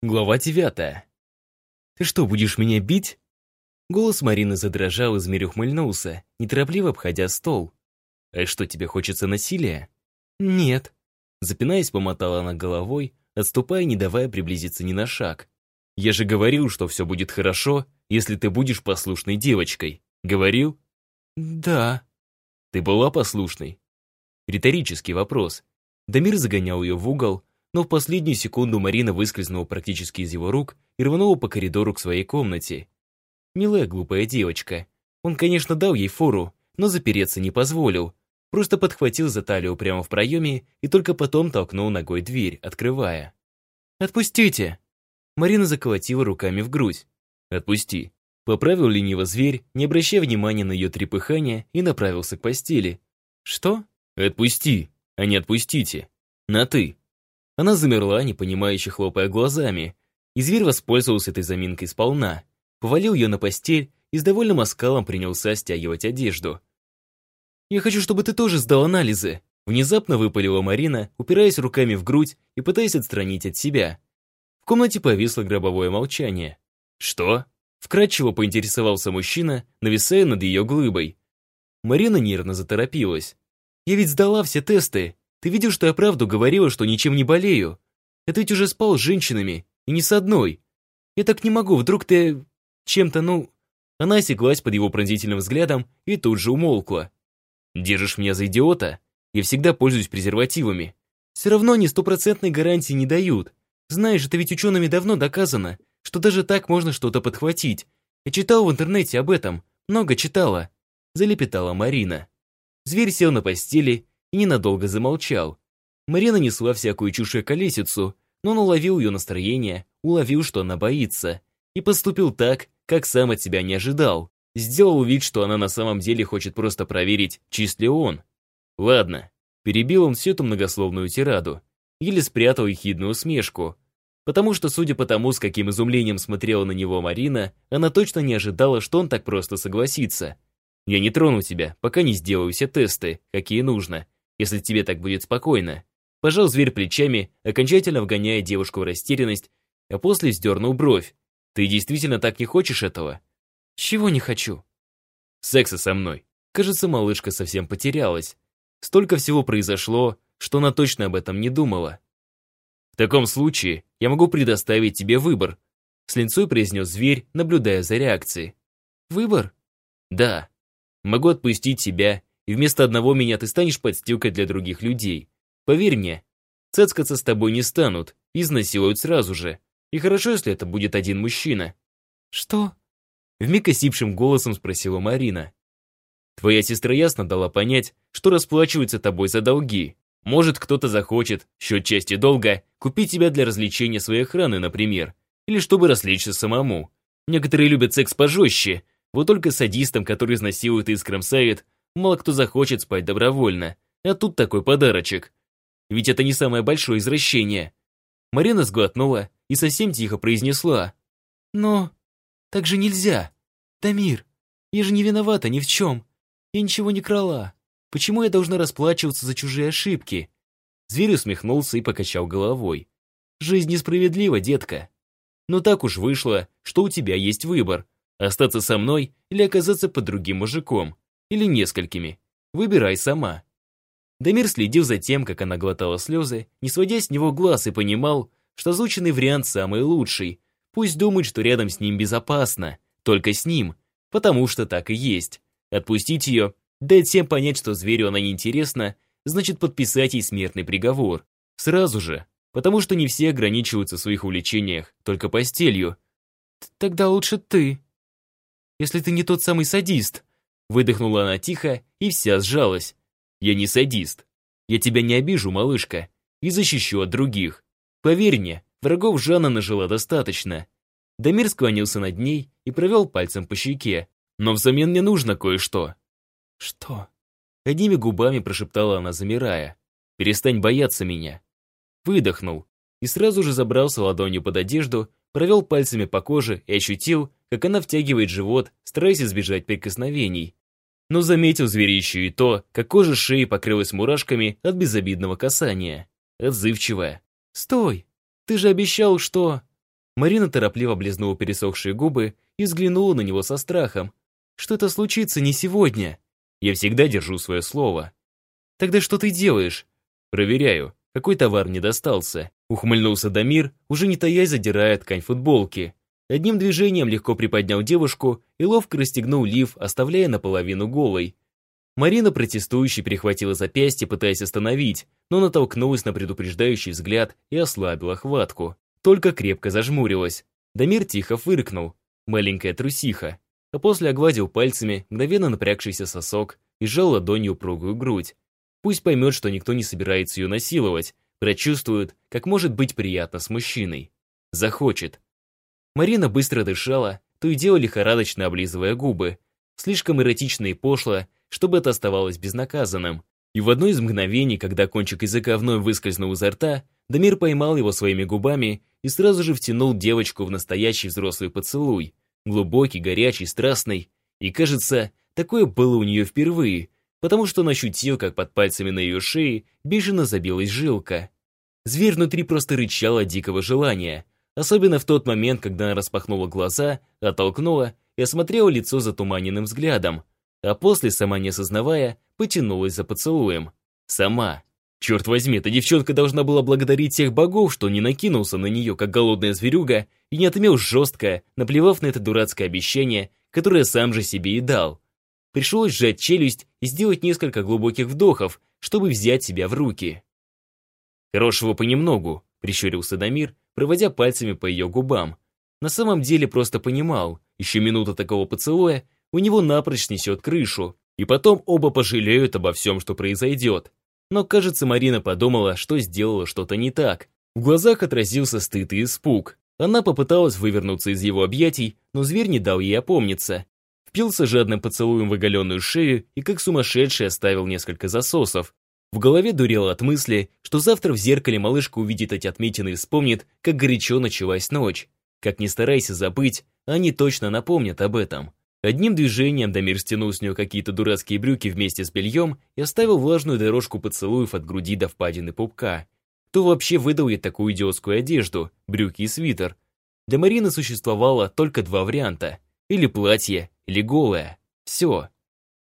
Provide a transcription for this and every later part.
Глава девятая. «Ты что, будешь меня бить?» Голос Марины задрожал, и змею ухмыльнулся, неторопливо обходя стол. «А что, тебе хочется насилия?» «Нет». Запинаясь, помотала она головой, отступая, не давая приблизиться ни на шаг. «Я же говорил, что все будет хорошо, если ты будешь послушной девочкой. Говорил?» «Да». «Ты была послушной?» Риторический вопрос. Дамир загонял ее в угол, но в последнюю секунду Марина выскользнула практически из его рук и рванула по коридору к своей комнате. Милая глупая девочка. Он, конечно, дал ей фору, но запереться не позволил. Просто подхватил за талию прямо в проеме и только потом толкнул ногой дверь, открывая. «Отпустите!» Марина заколотила руками в грудь. «Отпусти!» Поправил лениво зверь, не обращая внимания на ее трепыхание, и направился к постели. «Что?» «Отпусти, а не отпустите. На «ты». Она замерла, непонимающе хлопая глазами, и зверь воспользовался этой заминкой сполна, повалил ее на постель и с довольным оскалом принялся стягивать одежду. «Я хочу, чтобы ты тоже сдал анализы», внезапно выпалила Марина, упираясь руками в грудь и пытаясь отстранить от себя. В комнате повисло гробовое молчание. «Что?» Вкратчиво поинтересовался мужчина, нависая над ее глыбой. Марина нервно заторопилась. «Я ведь сдала все тесты. Ты видел, что я правду говорила, что ничем не болею? Это ведь уже спал с женщинами, и не с одной. Я так не могу, вдруг ты... чем-то, ну...» Она осеклась под его пронзительным взглядом и тут же умолкла. «Держишь меня за идиота? Я всегда пользуюсь презервативами. Все равно они стопроцентной гарантии не дают. Знаешь, это ведь учеными давно доказано, что даже так можно что-то подхватить. Я читал в интернете об этом, много читала», залепетала Марина. Зверь сел на постели и ненадолго замолчал. Марина несла всякую чушь и колесицу, но он уловил ее настроение, уловил, что она боится, и поступил так, как сам от себя не ожидал. Сделал вид, что она на самом деле хочет просто проверить, чист ли он. Ладно, перебил он всю эту многословную тираду, или спрятал ехидную усмешку, потому что, судя по тому, с каким изумлением смотрела на него Марина, она точно не ожидала, что он так просто согласится. «Я не трону тебя, пока не сделаю все тесты, какие нужно, если тебе так будет спокойно. Пожал зверь плечами, окончательно вгоняя девушку в растерянность, а после сдернул бровь. Ты действительно так не хочешь этого? Чего не хочу? Секса со мной. Кажется, малышка совсем потерялась. Столько всего произошло, что она точно об этом не думала. В таком случае я могу предоставить тебе выбор, с линцой произнес зверь, наблюдая за реакцией. Выбор? Да. Могу отпустить тебя и вместо одного меня ты станешь подстилкой для других людей. Поверь мне, цацкаться с тобой не станут, изнасилуют сразу же. И хорошо, если это будет один мужчина». «Что?» Вмиг осипшим голосом спросила Марина. «Твоя сестра ясно дала понять, что расплачивается тобой за долги. Может, кто-то захочет, счет части долга, купить тебя для развлечения своей охраны, например, или чтобы развлечься самому. Некоторые любят секс пожестче, вот только садистам, которые изнасилуют и скромсают, Мало кто захочет спать добровольно. А тут такой подарочек. Ведь это не самое большое извращение. Марина сглотнула и совсем тихо произнесла. Но так же нельзя. Дамир, я же не виновата ни в чем. Я ничего не крала. Почему я должна расплачиваться за чужие ошибки? Зверь усмехнулся и покачал головой. Жизнь несправедлива, детка. Но так уж вышло, что у тебя есть выбор. Остаться со мной или оказаться под другим мужиком или несколькими. Выбирай сама. Дамир следил за тем, как она глотала слезы, не сводя с него глаз и понимал, что озвученный вариант самый лучший. Пусть думает, что рядом с ним безопасно, только с ним, потому что так и есть. Отпустить ее, дать всем понять, что зверю она неинтересна, значит подписать ей смертный приговор. Сразу же, потому что не все ограничиваются в своих увлечениях только постелью. Тогда лучше ты. Если ты не тот самый садист, Выдохнула она тихо и вся сжалась. «Я не садист. Я тебя не обижу, малышка, и защищу от других. Поверь мне, врагов Жанна нажила достаточно». Дамир склонился над ней и провел пальцем по щеке. «Но взамен мне нужно кое-что». «Что?», Одними губами прошептала она, замирая. «Перестань бояться меня». Выдохнул и сразу же забрался ладонью под одежду, провел пальцами по коже и ощутил, как она втягивает живот, стараясь избежать прикосновений но заметил зверь еще и то, как кожа шеи покрылась мурашками от безобидного касания. Отзывчивая. «Стой! Ты же обещал, что...» Марина торопливо облизнула пересохшие губы и взглянула на него со страхом. «Что-то случится не сегодня. Я всегда держу свое слово». «Тогда что ты делаешь?» «Проверяю, какой товар мне достался». Ухмыльнулся Дамир, уже не таясь задирая ткань футболки. Одним движением легко приподнял девушку и ловко расстегнул лиф, оставляя наполовину голой. Марина протестующе перехватила запястье, пытаясь остановить, но натолкнулась на предупреждающий взгляд и ослабила хватку. Только крепко зажмурилась. Дамир тихо фыркнул. Маленькая трусиха. А после огладил пальцами мгновенно напрягшийся сосок и сжал ладонью упругую грудь. Пусть поймет, что никто не собирается ее насиловать, прочувствует, как может быть приятно с мужчиной. Захочет. Марина быстро дышала, то и дело лихорадочно облизывая губы. Слишком эротично и пошло, чтобы это оставалось безнаказанным. И в одно из мгновений, когда кончик языка вновь выскользнул изо рта, Дамир поймал его своими губами и сразу же втянул девочку в настоящий взрослый поцелуй. Глубокий, горячий, страстный. И, кажется, такое было у нее впервые, потому что он ощутил, как под пальцами на ее шее бешено забилась жилка. Зверь внутри просто рычал от дикого желания, особенно в тот момент, когда она распахнула глаза, оттолкнула и осмотрела лицо затуманенным взглядом, а после, сама не осознавая, потянулась за поцелуем. Сама. Черт возьми, эта девчонка должна была благодарить тех богов, что не накинулся на нее, как голодная зверюга, и не отмел жестко, наплевав на это дурацкое обещание, которое сам же себе и дал. Пришлось сжать челюсть и сделать несколько глубоких вдохов, чтобы взять себя в руки. «Хорошего понемногу», — прищурился Дамир, проводя пальцами по ее губам. На самом деле просто понимал, еще минута такого поцелуя, у него напрочь снесет крышу, и потом оба пожалеют обо всем, что произойдет. Но, кажется, Марина подумала, что сделала что-то не так. В глазах отразился стыд и испуг. Она попыталась вывернуться из его объятий, но зверь не дал ей опомниться. Впился жадным поцелуем в оголенную шею и как сумасшедший оставил несколько засосов. В голове дурело от мысли, что завтра в зеркале малышка увидит эти отметины и вспомнит, как горячо началась ночь. Как ни старайся забыть, они точно напомнят об этом. Одним движением Дамир стянул с нее какие-то дурацкие брюки вместе с бельем и оставил влажную дорожку поцелуев от груди до впадины пупка. Кто вообще выдал ей такую идиотскую одежду, брюки и свитер? Для Марины существовало только два варианта. Или платье, или голое. Все.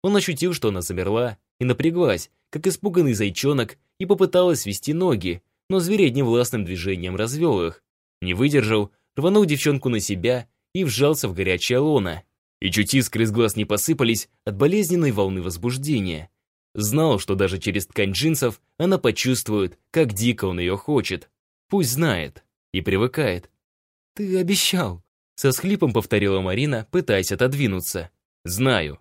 Он ощутил, что она замерла, и напряглась, как испуганный зайчонок, и попыталась свести ноги, но зверь одним властным движением развел их. Не выдержал, рванул девчонку на себя и вжался в горячее лоно, и чуть искры из глаз не посыпались от болезненной волны возбуждения. Знал, что даже через ткань джинсов она почувствует, как дико он ее хочет. Пусть знает и привыкает. «Ты обещал», — со схлипом повторила Марина, пытаясь отодвинуться. «Знаю».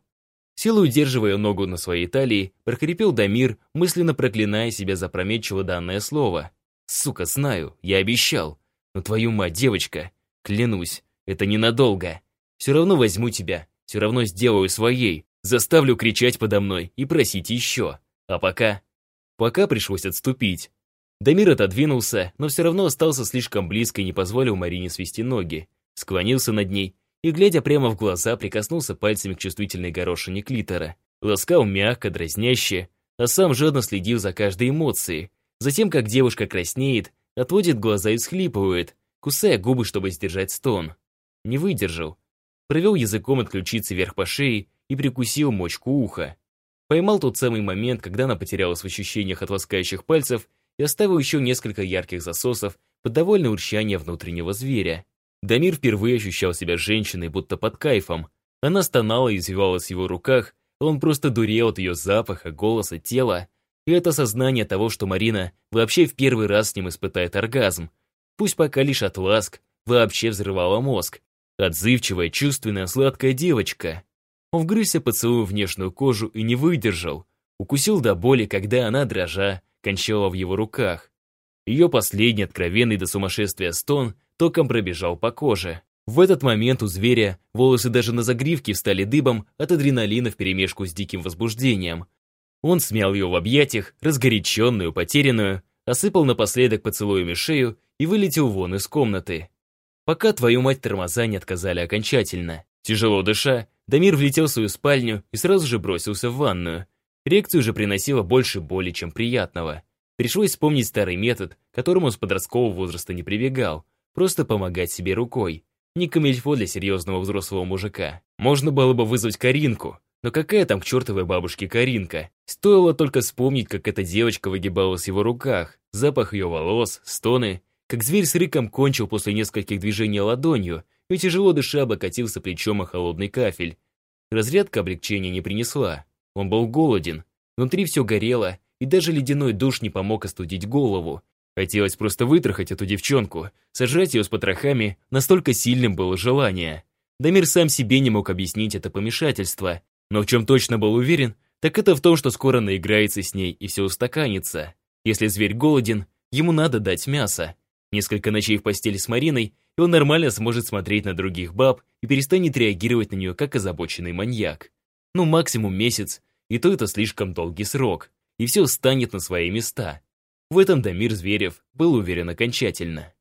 Силой удерживая ногу на своей талии, прохрипел Дамир, мысленно проклиная себя за прометчиво данное слово. «Сука, знаю, я обещал. Но твою мать, девочка, клянусь, это ненадолго». Все равно возьму тебя, все равно сделаю своей, заставлю кричать подо мной и просить еще. А пока... Пока пришлось отступить. Дамир отодвинулся, но все равно остался слишком близко и не позволил Марине свести ноги. Склонился над ней и, глядя прямо в глаза, прикоснулся пальцами к чувствительной горошине клитора. Ласкал мягко, дразняще, а сам жадно следил за каждой эмоцией. Затем, как девушка краснеет, отводит глаза и всхлипывает, кусая губы, чтобы сдержать стон. Не выдержал, провел языком от ключицы вверх по шее и прикусил мочку уха. Поймал тот самый момент, когда она потерялась в ощущениях от ласкающих пальцев и оставил еще несколько ярких засосов под довольное урчание внутреннего зверя. Дамир впервые ощущал себя женщиной, будто под кайфом. Она стонала и извивалась в его руках, он просто дурел от ее запаха, голоса, тела. И это сознание того, что Марина вообще в первый раз с ним испытает оргазм. Пусть пока лишь от ласк, вообще взрывала мозг. Отзывчивая, чувственная, сладкая девочка. Он вгрызся поцелуем в нежную кожу и не выдержал. Укусил до боли, когда она, дрожа, кончала в его руках. Ее последний, откровенный до сумасшествия стон, током пробежал по коже. В этот момент у зверя волосы даже на загривке встали дыбом от адреналина вперемешку с диким возбуждением. Он смял ее в объятиях, разгоряченную, потерянную, осыпал напоследок поцелуями шею и вылетел вон из комнаты. Пока твою мать тормоза не отказали окончательно. Тяжело дыша, Дамир влетел в свою спальню и сразу же бросился в ванную. Реакцию же приносило больше боли, чем приятного. Пришлось вспомнить старый метод, которому с подросткового возраста не прибегал. Просто помогать себе рукой. Не камильфо для серьезного взрослого мужика. Можно было бы вызвать Каринку, но какая там к чертовой бабушке Каринка? Стоило только вспомнить, как эта девочка выгибалась в его руках, запах ее волос, стоны, как зверь с рыком кончил после нескольких движений ладонью и тяжело дыша облокотился плечом о холодный кафель. Разрядка облегчения не принесла. Он был голоден, внутри все горело, и даже ледяной душ не помог остудить голову. Хотелось просто вытрахать эту девчонку, сожрать ее с потрохами, настолько сильным было желание. Дамир сам себе не мог объяснить это помешательство, но в чем точно был уверен, так это в том, что скоро наиграется с ней и все устаканится. Если зверь голоден, ему надо дать мясо. Несколько ночей в постели с Мариной, и он нормально сможет смотреть на других баб и перестанет реагировать на нее как озабоченный маньяк. Ну, максимум месяц, и то это слишком долгий срок, и все станет на свои места. В этом Дамир Зверев был уверен окончательно.